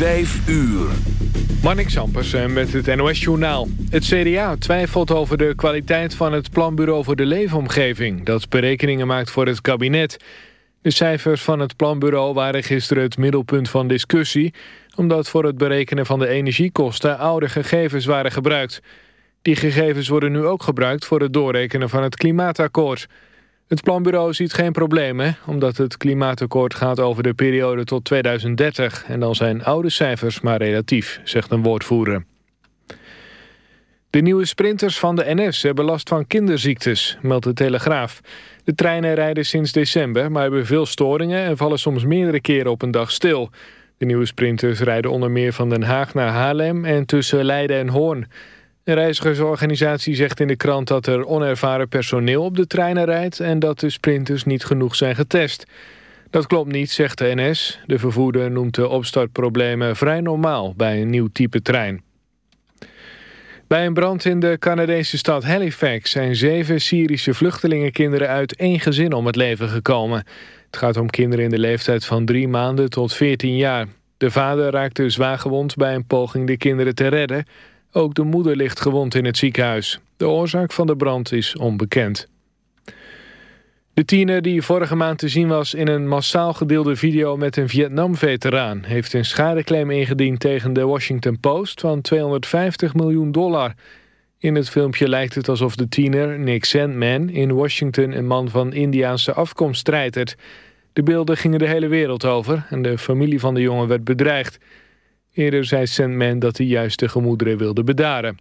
5 uur. Marnik Sampers met het NOS-journaal. Het CDA twijfelt over de kwaliteit van het Planbureau voor de Leefomgeving... dat berekeningen maakt voor het kabinet. De cijfers van het planbureau waren gisteren het middelpunt van discussie... omdat voor het berekenen van de energiekosten oude gegevens waren gebruikt. Die gegevens worden nu ook gebruikt voor het doorrekenen van het klimaatakkoord... Het planbureau ziet geen problemen, omdat het klimaatakkoord gaat over de periode tot 2030 en dan zijn oude cijfers maar relatief, zegt een woordvoerder. De nieuwe sprinters van de NS hebben last van kinderziektes, meldt de Telegraaf. De treinen rijden sinds december, maar hebben veel storingen en vallen soms meerdere keren op een dag stil. De nieuwe sprinters rijden onder meer van Den Haag naar Haarlem en tussen Leiden en Hoorn. Een reizigersorganisatie zegt in de krant dat er onervaren personeel op de treinen rijdt... en dat de sprinters niet genoeg zijn getest. Dat klopt niet, zegt de NS. De vervoerder noemt de opstartproblemen vrij normaal bij een nieuw type trein. Bij een brand in de Canadese stad Halifax zijn zeven Syrische vluchtelingenkinderen uit één gezin om het leven gekomen. Het gaat om kinderen in de leeftijd van drie maanden tot 14 jaar. De vader raakte zwaar gewond bij een poging de kinderen te redden. Ook de moeder ligt gewond in het ziekenhuis. De oorzaak van de brand is onbekend. De tiener die vorige maand te zien was in een massaal gedeelde video met een Vietnam-veteraan... heeft een schadeclaim ingediend tegen de Washington Post van 250 miljoen dollar. In het filmpje lijkt het alsof de tiener, Nick Sandman, in Washington een man van Indiaanse afkomst strijdt. De beelden gingen de hele wereld over en de familie van de jongen werd bedreigd. Eerder zei Sandman dat hij juist de gemoederen wilde bedaren.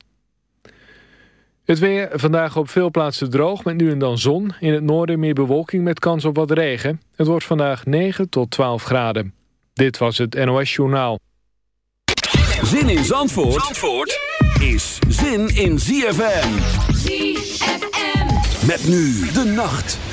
Het weer vandaag op veel plaatsen droog met nu en dan zon. In het noorden meer bewolking met kans op wat regen. Het wordt vandaag 9 tot 12 graden. Dit was het NOS Journaal. Zin in Zandvoort, Zandvoort is zin in ZFM. ZFM. Met nu de nacht.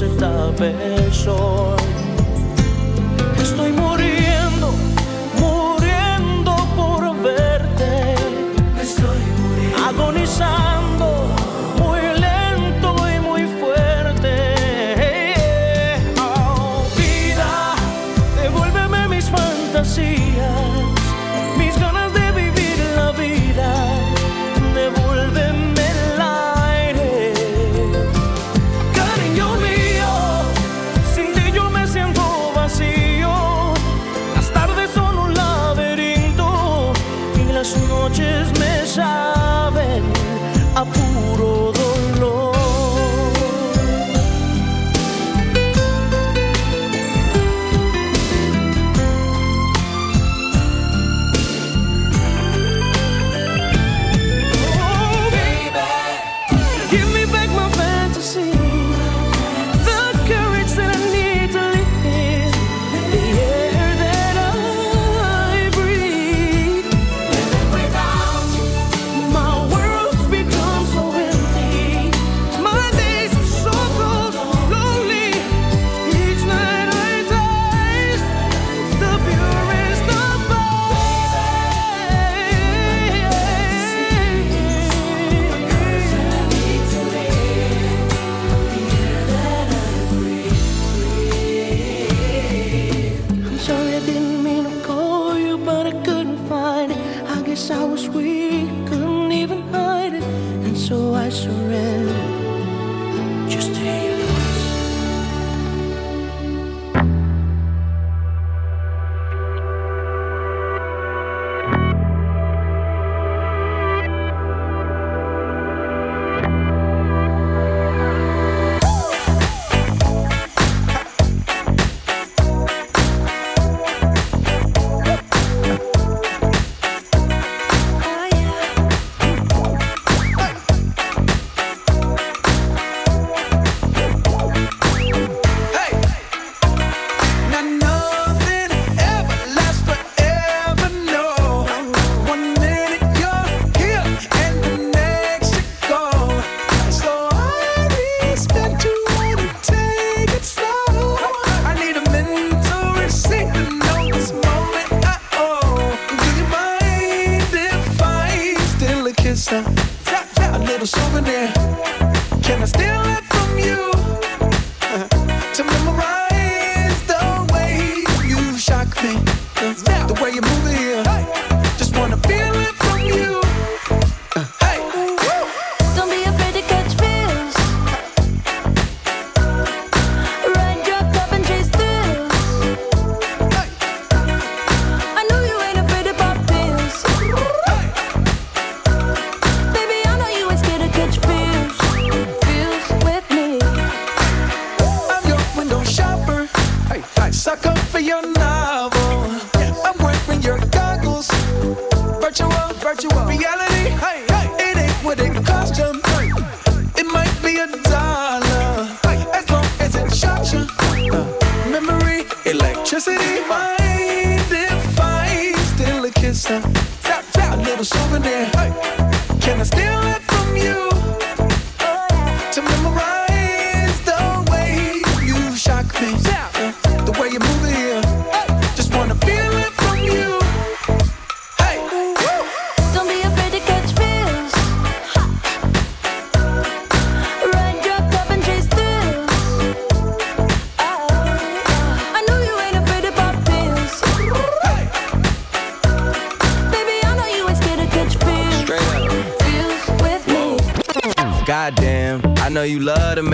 60 pesos. Estoy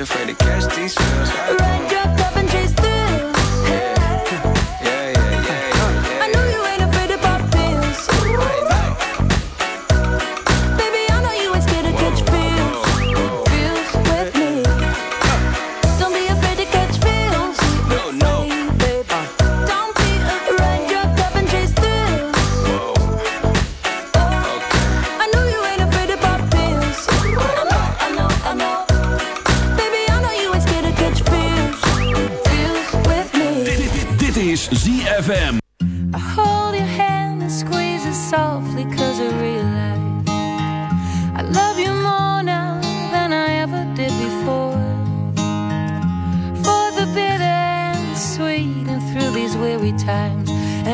Afraid to catch these feels. Up and chase ZFM.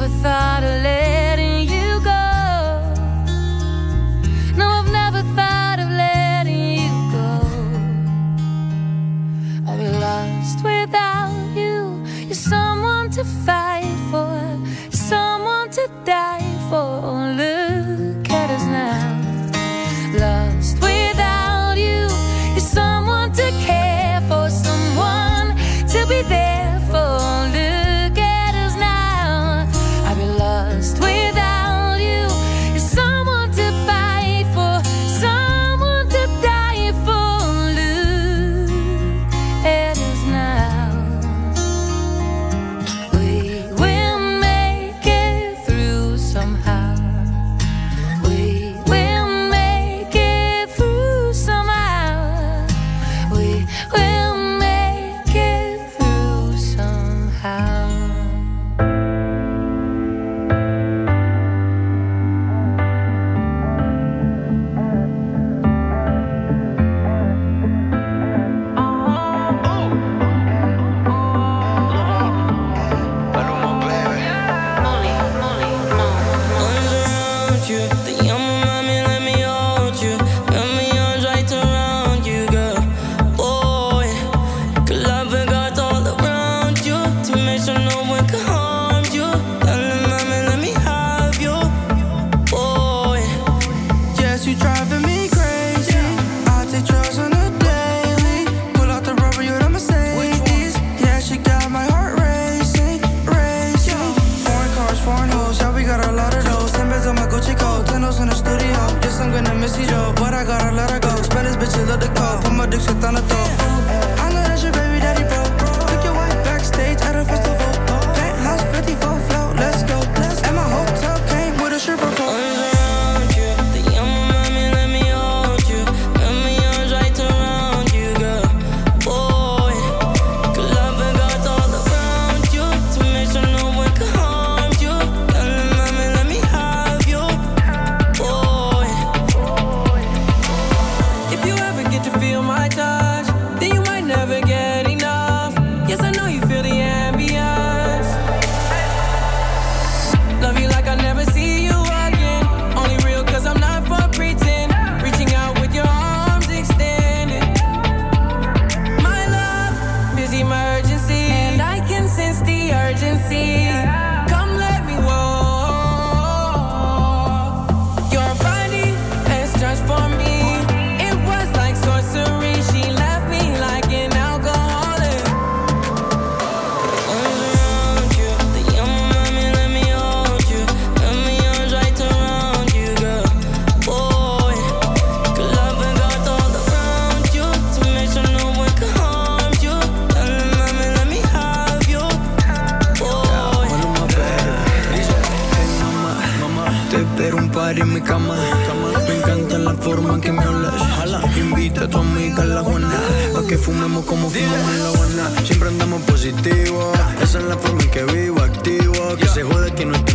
never thought I'd living. dat ik kou, maar ik zit aan het top. dedicar que fumemos como fumamos en la buena. Siempre andamos positivos. Esa es la forma en que vivo, activo. Que se jode que no estoy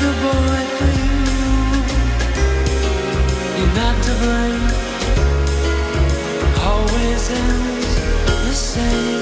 the boy you. You're not to blame. Always ends the same.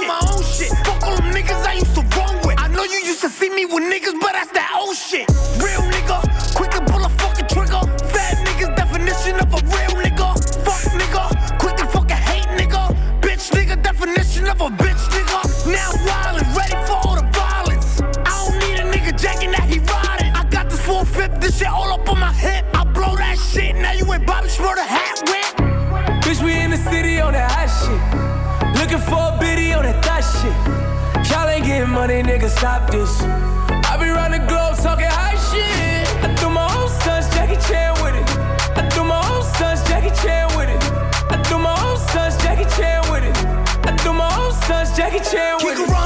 Do my own nigga, stop this. I be round the globe talking high shit. I do my own stunts, Jackie Chan with it. I do my own stunts, Jackie Chan with it. I do my own stunts, Jackie Chan with it. I do my own stunts, Jackie Chan with it.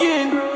again.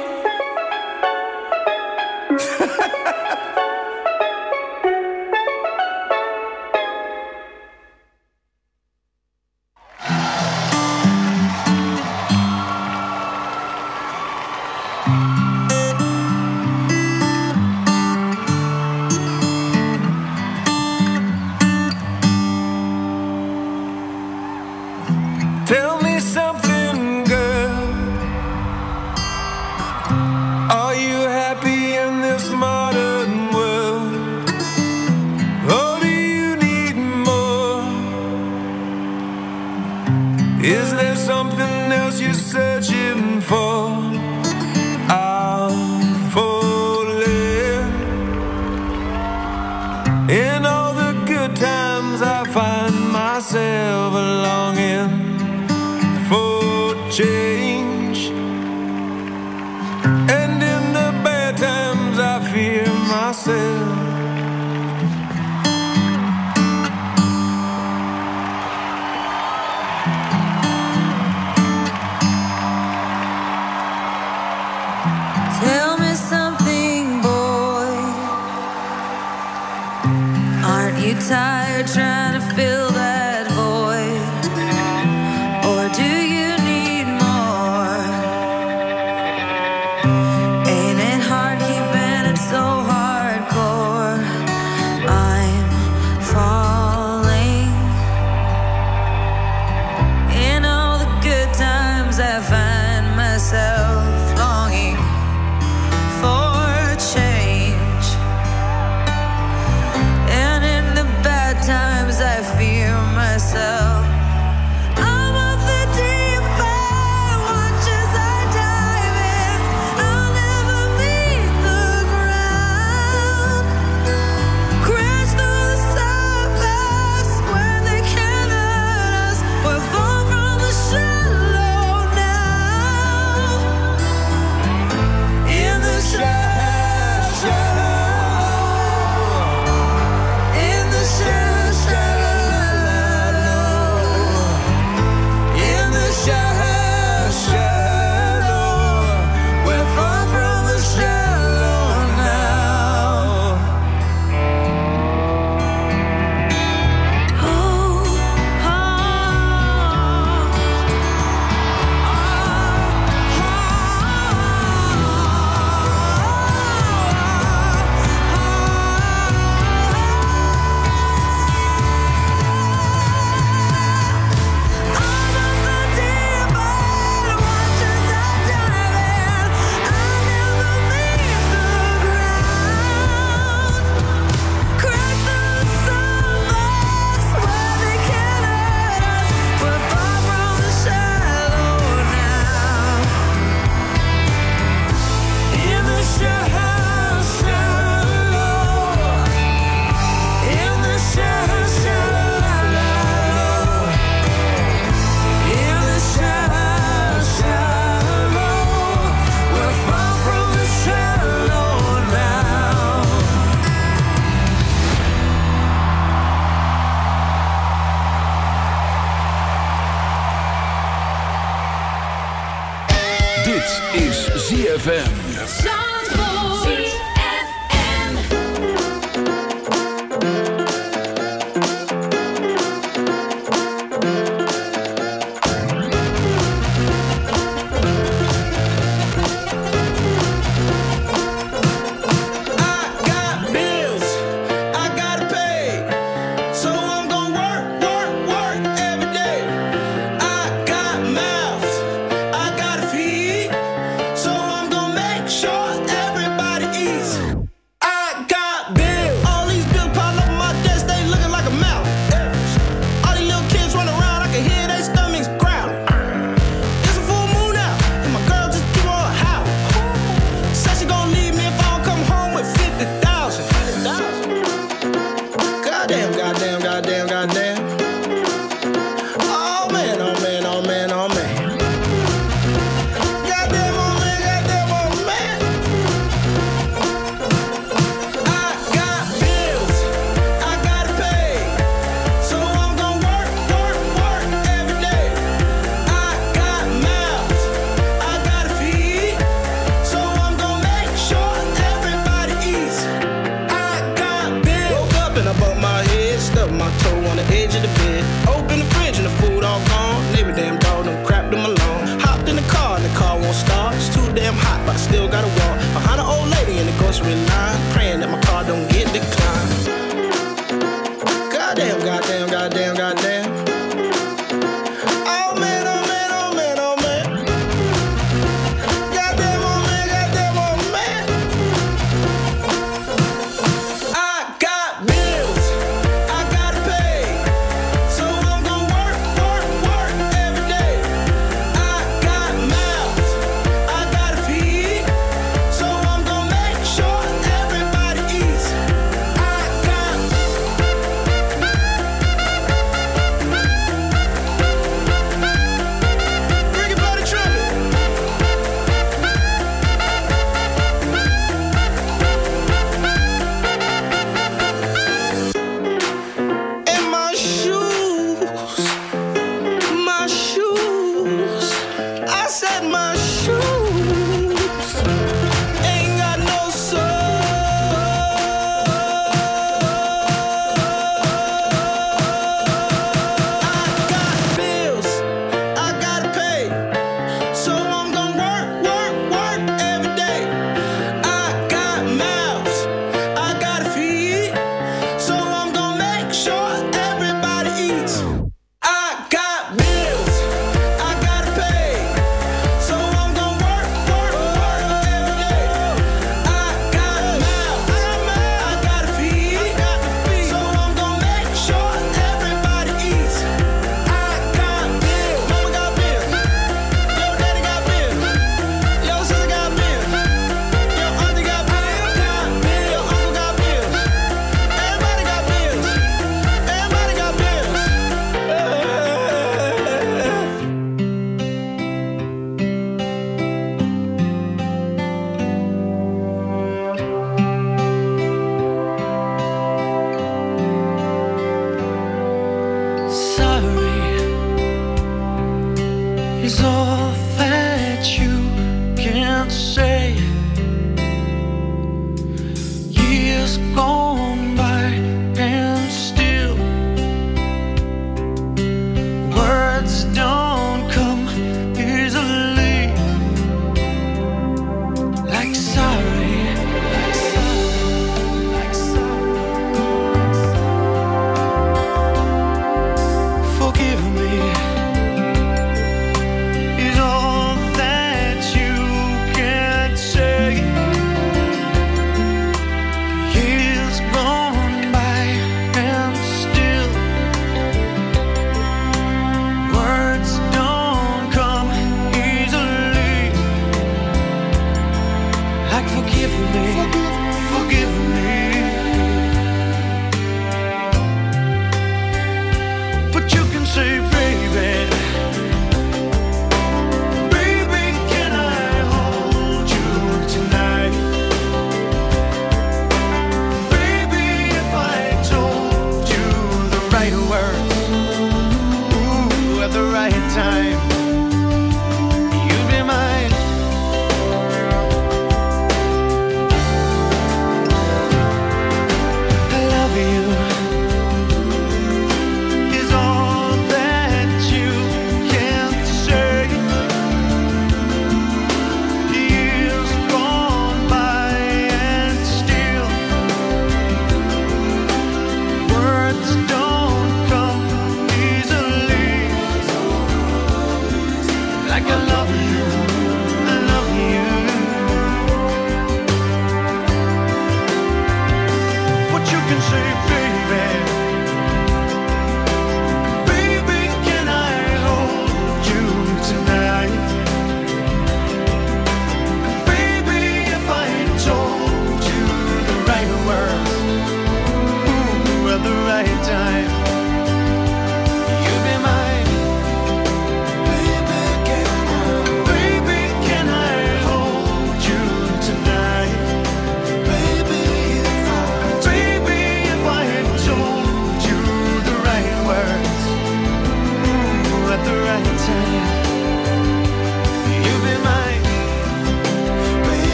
when I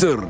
Центр.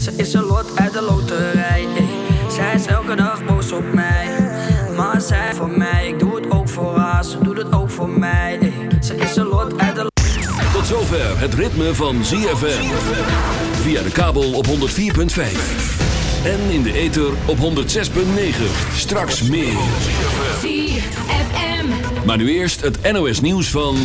Ze is een lot uit de loterij. ey. Zij is elke dag boos op mij. Maar zij voor mij, ik doe het ook voor haar. Ze doet het ook voor mij. ey. Ze is een lot uit de Tot zover het ritme van ZFM. Via de kabel op 104.5. En in de ether op 106.9. Straks meer. ZFM. Maar nu eerst het NOS nieuws van...